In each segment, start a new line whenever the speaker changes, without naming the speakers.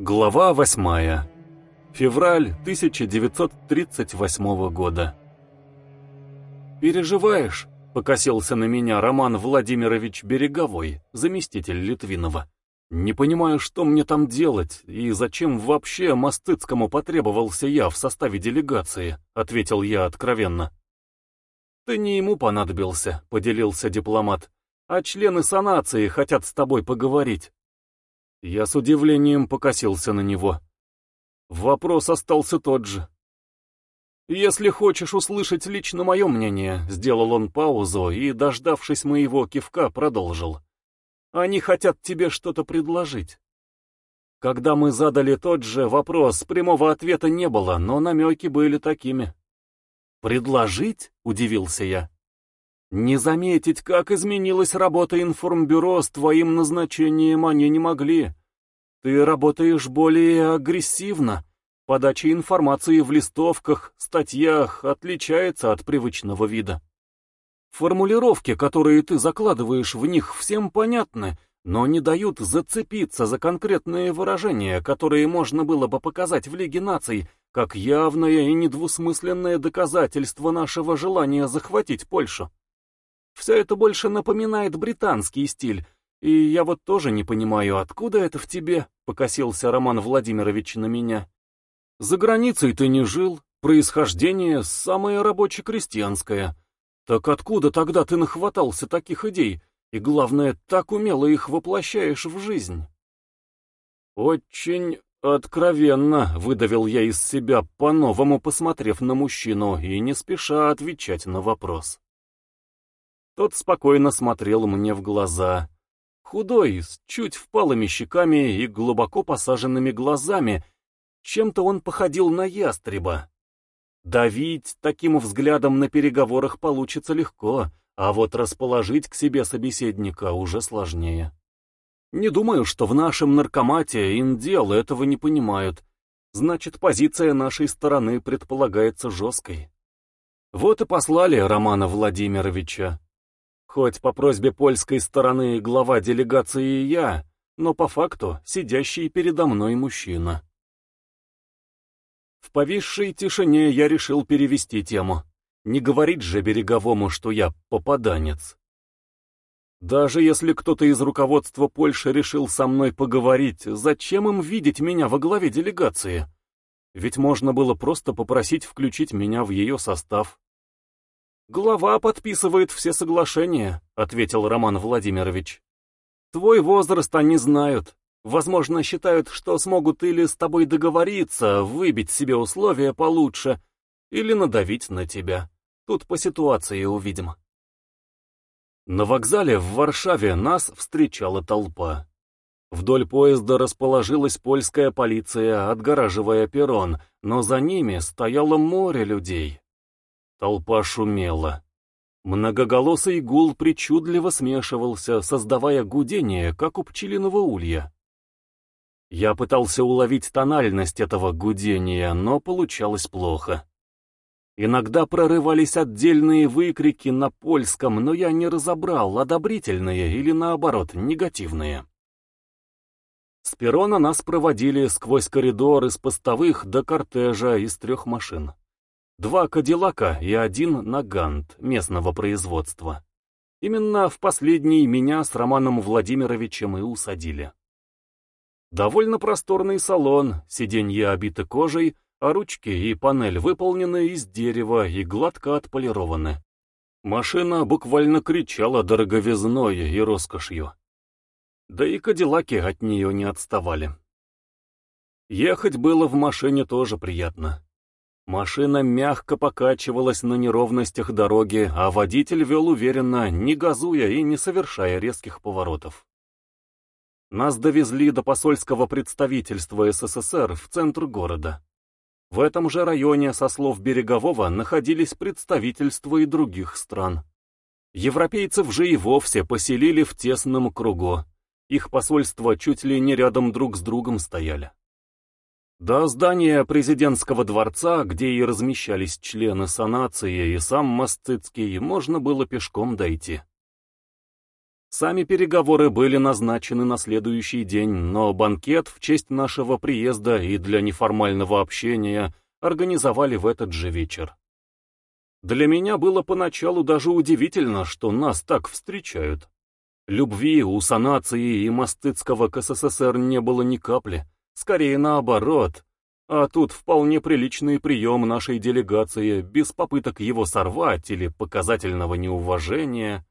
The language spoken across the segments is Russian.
Глава восьмая. Февраль 1938 года. «Переживаешь?» — покосился на меня Роман Владимирович Береговой, заместитель Литвинова. «Не понимаю, что мне там делать, и зачем вообще Мостыцкому потребовался я в составе делегации», — ответил я откровенно. «Ты не ему понадобился», — поделился дипломат, «а члены санации хотят с тобой поговорить». Я с удивлением покосился на него. Вопрос остался тот же. «Если хочешь услышать лично мое мнение», — сделал он паузу и, дождавшись моего кивка, продолжил. «Они хотят тебе что-то предложить». Когда мы задали тот же вопрос, прямого ответа не было, но намеки были такими. «Предложить?» — удивился я. Не заметить, как изменилась работа информбюро с твоим назначением они не могли. Ты работаешь более агрессивно. Подача информации в листовках, статьях отличается от привычного вида. Формулировки, которые ты закладываешь в них, всем понятны, но не дают зацепиться за конкретные выражения, которые можно было бы показать в Лиге наций, как явное и недвусмысленное доказательство нашего желания захватить Польшу. Все это больше напоминает британский стиль, и я вот тоже не понимаю, откуда это в тебе, покосился Роман Владимирович на меня. За границей ты не жил, происхождение самое рабоче-крестьянское. Так откуда тогда ты нахватался таких идей, и, главное, так умело их воплощаешь в жизнь? Очень откровенно выдавил я из себя, по-новому посмотрев на мужчину и не спеша отвечать на вопрос. Тот спокойно смотрел мне в глаза. Худой, с чуть впалыми щеками и глубоко посаженными глазами, чем-то он походил на ястреба. Давить таким взглядом на переговорах получится легко, а вот расположить к себе собеседника уже сложнее. Не думаю, что в нашем наркомате индел этого не понимают. Значит, позиция нашей стороны предполагается жесткой. Вот и послали Романа Владимировича. Хоть по просьбе польской стороны глава делегации я, но по факту сидящий передо мной мужчина. В повисшей тишине я решил перевести тему. Не говорить же Береговому, что я попаданец. Даже если кто-то из руководства Польши решил со мной поговорить, зачем им видеть меня во главе делегации? Ведь можно было просто попросить включить меня в ее состав. «Глава подписывает все соглашения», — ответил Роман Владимирович. «Твой возраст они знают. Возможно, считают, что смогут или с тобой договориться, выбить себе условия получше, или надавить на тебя. Тут по ситуации увидим». На вокзале в Варшаве нас встречала толпа. Вдоль поезда расположилась польская полиция, отгораживая перрон, но за ними стояло море людей. Толпа шумела. Многоголосый гул причудливо смешивался, создавая гудение, как у пчелиного улья. Я пытался уловить тональность этого гудения, но получалось плохо. Иногда прорывались отдельные выкрики на польском, но я не разобрал, одобрительные или наоборот, негативные. С перрона нас проводили сквозь коридор из постовых до кортежа из трех машин. Два Кадиллака и один Нагант местного производства. Именно в последний меня с Романом Владимировичем и усадили. Довольно просторный салон, сиденья обиты кожей, а ручки и панель выполнены из дерева и гладко отполированы. Машина буквально кричала дороговизной и роскошью. Да и кадиллаки от нее не отставали. Ехать было в машине тоже приятно. Машина мягко покачивалась на неровностях дороги, а водитель вел уверенно, не газуя и не совершая резких поворотов. Нас довезли до посольского представительства СССР в центр города. В этом же районе, со слов Берегового, находились представительства и других стран. Европейцев же и вовсе поселили в тесном кругу. Их посольства чуть ли не рядом друг с другом стояли. До здания президентского дворца, где и размещались члены санации и сам Мастыцкий, можно было пешком дойти. Сами переговоры были назначены на следующий день, но банкет в честь нашего приезда и для неформального общения организовали в этот же вечер. Для меня было поначалу даже удивительно, что нас так встречают. Любви у санации и Мастыцкого к СССР не было ни капли, скорее наоборот. А тут вполне приличный прием нашей делегации, без попыток его сорвать или показательного неуважения.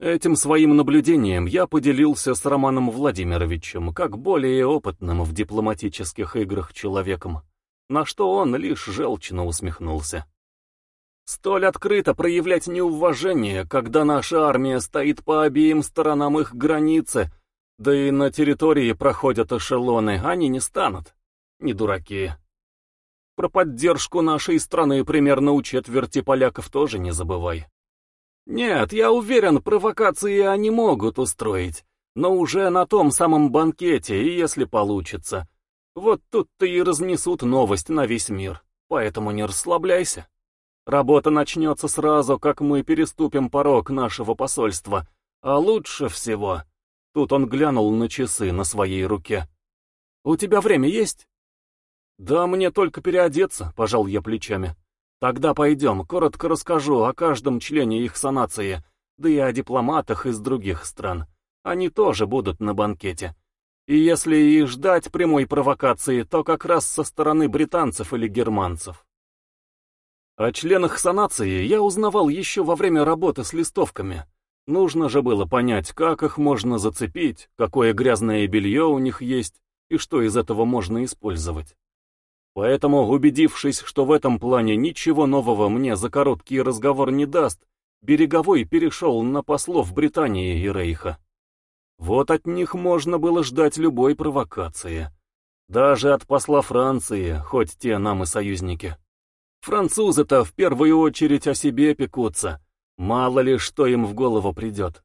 Этим своим наблюдением я поделился с Романом Владимировичем, как более опытным в дипломатических играх человеком, на что он лишь желчно усмехнулся. Столь открыто проявлять неуважение, когда наша армия стоит по обеим сторонам их границы, да и на территории проходят эшелоны, они не станут. Не дураки. Про поддержку нашей страны примерно у четверти поляков тоже не забывай. Нет, я уверен, провокации они могут устроить, но уже на том самом банкете, и если получится. Вот тут-то и разнесут новость на весь мир, поэтому не расслабляйся. Работа начнется сразу, как мы переступим порог нашего посольства, а лучше всего... Тут он глянул на часы на своей руке. «У тебя время есть?» «Да мне только переодеться», — пожал я плечами. Тогда пойдем, коротко расскажу о каждом члене их санации, да и о дипломатах из других стран. Они тоже будут на банкете. И если и ждать прямой провокации, то как раз со стороны британцев или германцев. О членах санации я узнавал еще во время работы с листовками. Нужно же было понять, как их можно зацепить, какое грязное белье у них есть и что из этого можно использовать. Поэтому, убедившись, что в этом плане ничего нового мне за короткий разговор не даст, Береговой перешел на послов Британии и Рейха. Вот от них можно было ждать любой провокации. Даже от посла Франции, хоть те нам и союзники. Французы-то в первую очередь о себе пекутся. Мало ли, что им в голову придет.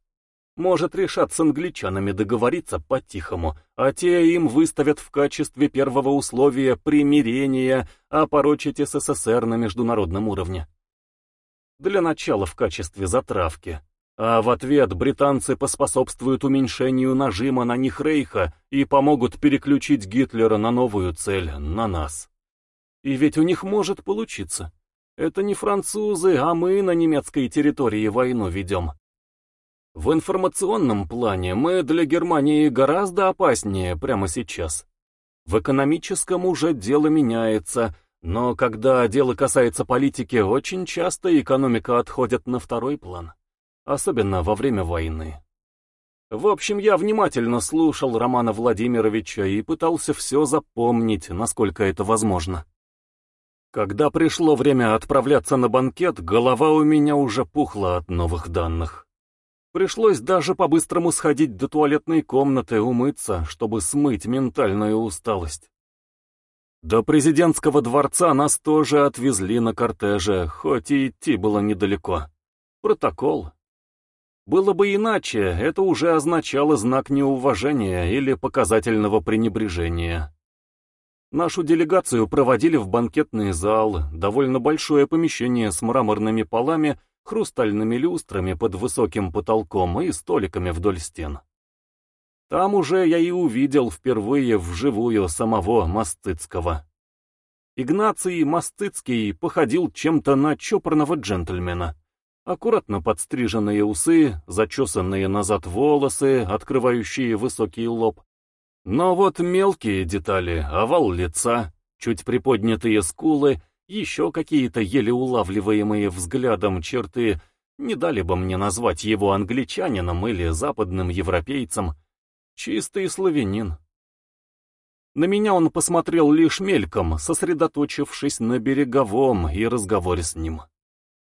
Может решат с англичанами договориться по-тихому, а те им выставят в качестве первого условия примирения опорочить СССР на международном уровне. Для начала в качестве затравки. А в ответ британцы поспособствуют уменьшению нажима на них Рейха и помогут переключить Гитлера на новую цель, на нас. И ведь у них может получиться. Это не французы, а мы на немецкой территории войну ведем. В информационном плане мы для Германии гораздо опаснее прямо сейчас. В экономическом уже дело меняется, но когда дело касается политики, очень часто экономика отходит на второй план, особенно во время войны. В общем, я внимательно слушал Романа Владимировича и пытался все запомнить, насколько это возможно. Когда пришло время отправляться на банкет, голова у меня уже пухла от новых данных. Пришлось даже по-быстрому сходить до туалетной комнаты, умыться, чтобы смыть ментальную усталость. До президентского дворца нас тоже отвезли на кортеже, хоть и идти было недалеко. Протокол. Было бы иначе, это уже означало знак неуважения или показательного пренебрежения. Нашу делегацию проводили в банкетный зал, довольно большое помещение с мраморными полами хрустальными люстрами под высоким потолком и столиками вдоль стен. Там уже я и увидел впервые вживую самого Мастыцкого. Игнаций Мастыцкий походил чем-то на чопорного джентльмена. Аккуратно подстриженные усы, зачесанные назад волосы, открывающие высокий лоб. Но вот мелкие детали, овал лица, чуть приподнятые скулы — еще какие-то еле улавливаемые взглядом черты не дали бы мне назвать его англичанином или западным европейцем. Чистый славянин. На меня он посмотрел лишь мельком, сосредоточившись на береговом и разговоре с ним.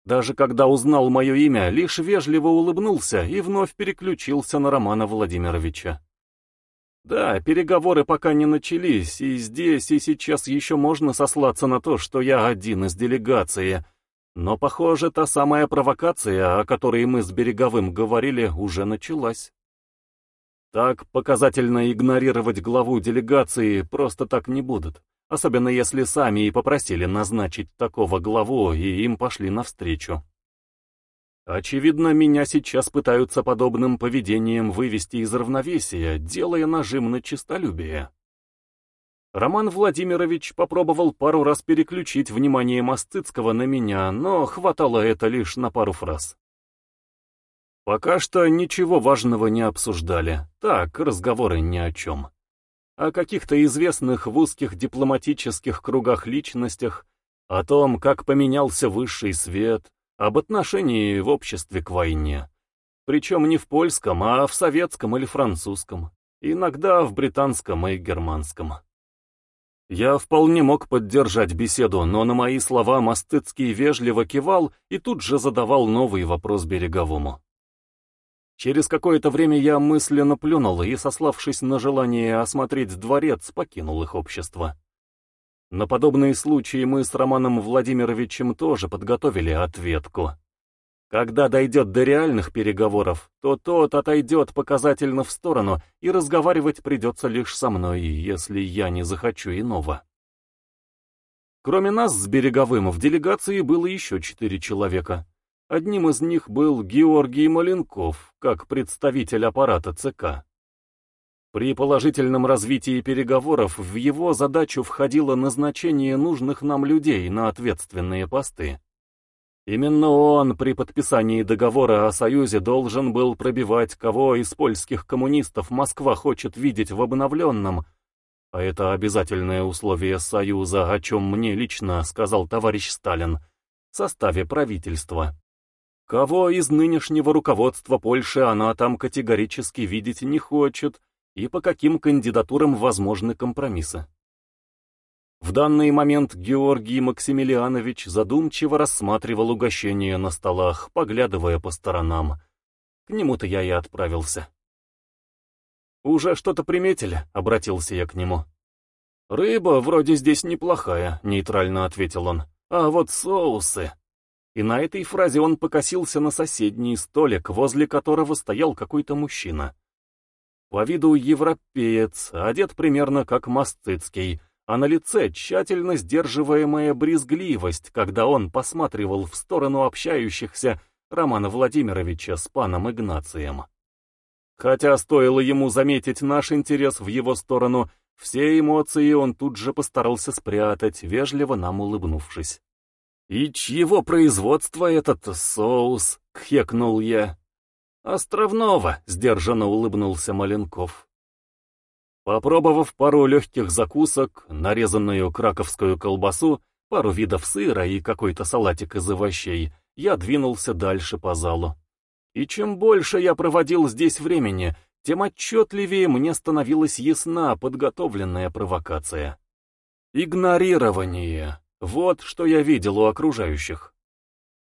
Даже когда узнал мое имя, лишь вежливо улыбнулся и вновь переключился на Романа Владимировича. Да, переговоры пока не начались, и здесь и сейчас еще можно сослаться на то, что я один из делегации. Но, похоже, та самая провокация, о которой мы с Береговым говорили, уже началась. Так показательно игнорировать главу делегации просто так не будут, особенно если сами и попросили назначить такого главу, и им пошли навстречу. Очевидно, меня сейчас пытаются подобным поведением вывести из равновесия, делая нажим на честолюбие. Роман Владимирович попробовал пару раз переключить внимание Мостыцкого на меня, но хватало это лишь на пару фраз. Пока что ничего важного не обсуждали, так, разговоры ни о чем. О каких-то известных в узких дипломатических кругах личностях, о том, как поменялся высший свет, об отношении в обществе к войне. Причем не в польском, а в советском или французском, иногда в британском и германском. Я вполне мог поддержать беседу, но на мои слова Мостыцкий вежливо кивал и тут же задавал новый вопрос Береговому. Через какое-то время я мысленно плюнул и, сославшись на желание осмотреть дворец, покинул их общество. На подобные случаи мы с Романом Владимировичем тоже подготовили ответку. Когда дойдет до реальных переговоров, то тот отойдет показательно в сторону, и разговаривать придется лишь со мной, если я не захочу иного. Кроме нас с Береговым в делегации было еще четыре человека. Одним из них был Георгий Маленков, как представитель аппарата ЦК. При положительном развитии переговоров в его задачу входило назначение нужных нам людей на ответственные посты. Именно он при подписании договора о союзе должен был пробивать, кого из польских коммунистов Москва хочет видеть в обновленном, а это обязательное условие союза, о чем мне лично сказал товарищ Сталин, составе правительства. Кого из нынешнего руководства Польши она там категорически видеть не хочет, и по каким кандидатурам возможны компромиссы. В данный момент Георгий Максимилианович задумчиво рассматривал угощение на столах, поглядывая по сторонам. К нему-то я и отправился. «Уже что-то приметили?» — обратился я к нему. «Рыба вроде здесь неплохая», — нейтрально ответил он. «А вот соусы...» И на этой фразе он покосился на соседний столик, возле которого стоял какой-то мужчина. По виду европеец, одет примерно как Мастыцкий, а на лице тщательно сдерживаемая брезгливость, когда он посматривал в сторону общающихся Романа Владимировича с паном Игнацием. Хотя стоило ему заметить наш интерес в его сторону, все эмоции он тут же постарался спрятать, вежливо нам улыбнувшись. «И чьего производства этот соус?» — кхекнул я. «Островного», — сдержанно улыбнулся Маленков. Попробовав пару легких закусок, нарезанную краковскую колбасу, пару видов сыра и какой-то салатик из овощей, я двинулся дальше по залу. И чем больше я проводил здесь времени, тем отчетливее мне становилась ясна подготовленная провокация. Игнорирование. Вот что я видел у окружающих.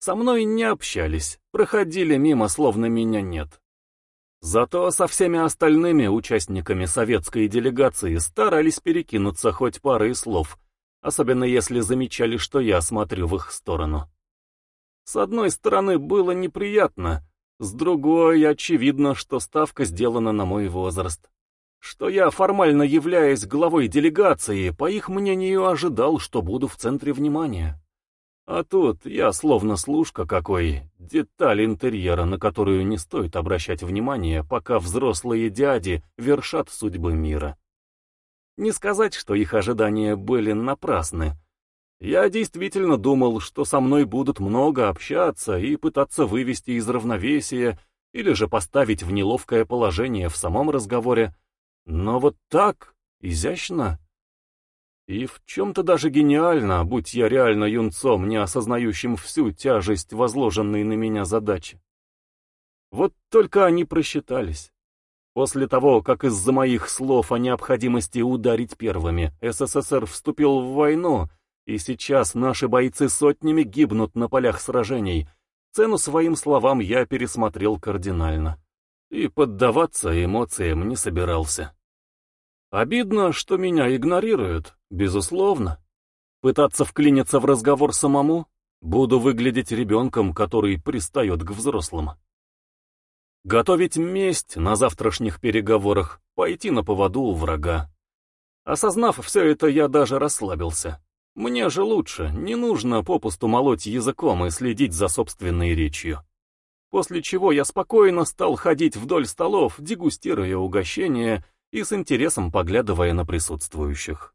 Со мной не общались, проходили мимо, словно меня нет. Зато со всеми остальными участниками советской делегации старались перекинуться хоть парой слов, особенно если замечали, что я смотрю в их сторону. С одной стороны, было неприятно, с другой, очевидно, что ставка сделана на мой возраст. Что я, формально являясь главой делегации, по их мнению, ожидал, что буду в центре внимания. А тут я словно служка какой, деталь интерьера, на которую не стоит обращать внимание, пока взрослые дяди вершат судьбы мира. Не сказать, что их ожидания были напрасны. Я действительно думал, что со мной будут много общаться и пытаться вывести из равновесия или же поставить в неловкое положение в самом разговоре. Но вот так, изящно, и в чем-то даже гениально, будь я реально юнцом, не осознающим всю тяжесть возложенной на меня задачи. Вот только они просчитались. После того, как из-за моих слов о необходимости ударить первыми, СССР вступил в войну, и сейчас наши бойцы сотнями гибнут на полях сражений, цену своим словам я пересмотрел кардинально. И поддаваться эмоциям не собирался. Обидно, что меня игнорируют, безусловно. Пытаться вклиниться в разговор самому? Буду выглядеть ребенком, который пристает к взрослым. Готовить месть на завтрашних переговорах, пойти на поводу у врага. Осознав все это, я даже расслабился. Мне же лучше, не нужно попусту молоть языком и следить за собственной речью. после чего я спокойно стал ходить вдоль столов, дегустируя угощения и с интересом поглядывая на присутствующих.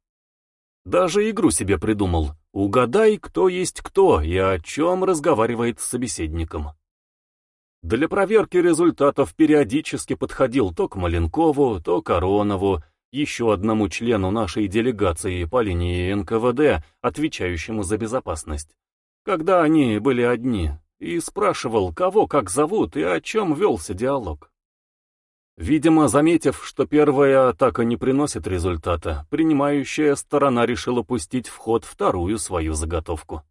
Даже игру себе придумал. Угадай, кто есть кто и о чем разговаривает с собеседником. Для проверки результатов периодически подходил то к Маленкову, то к Аронову, еще одному члену нашей делегации по линии НКВД, отвечающему за безопасность, когда они были одни, и спрашивал, кого как зовут и о чем велся диалог. Видимо, заметив, что первая атака не приносит результата, принимающая сторона решила пустить в ход вторую свою заготовку.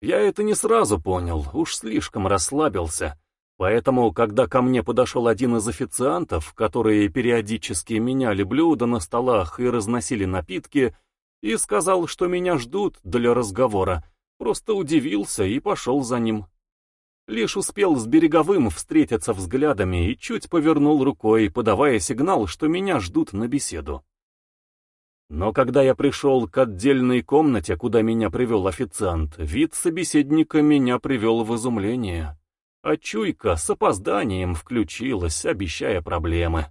Я это не сразу понял, уж слишком расслабился, поэтому, когда ко мне подошел один из официантов, которые периодически меняли блюда на столах и разносили напитки, и сказал, что меня ждут для разговора, просто удивился и пошел за ним. Лишь успел с береговым встретиться взглядами и чуть повернул рукой, подавая сигнал, что меня ждут на беседу. Но когда я пришел к отдельной комнате, куда меня привел официант, вид собеседника меня привел в изумление. А чуйка с опозданием включилась, обещая проблемы.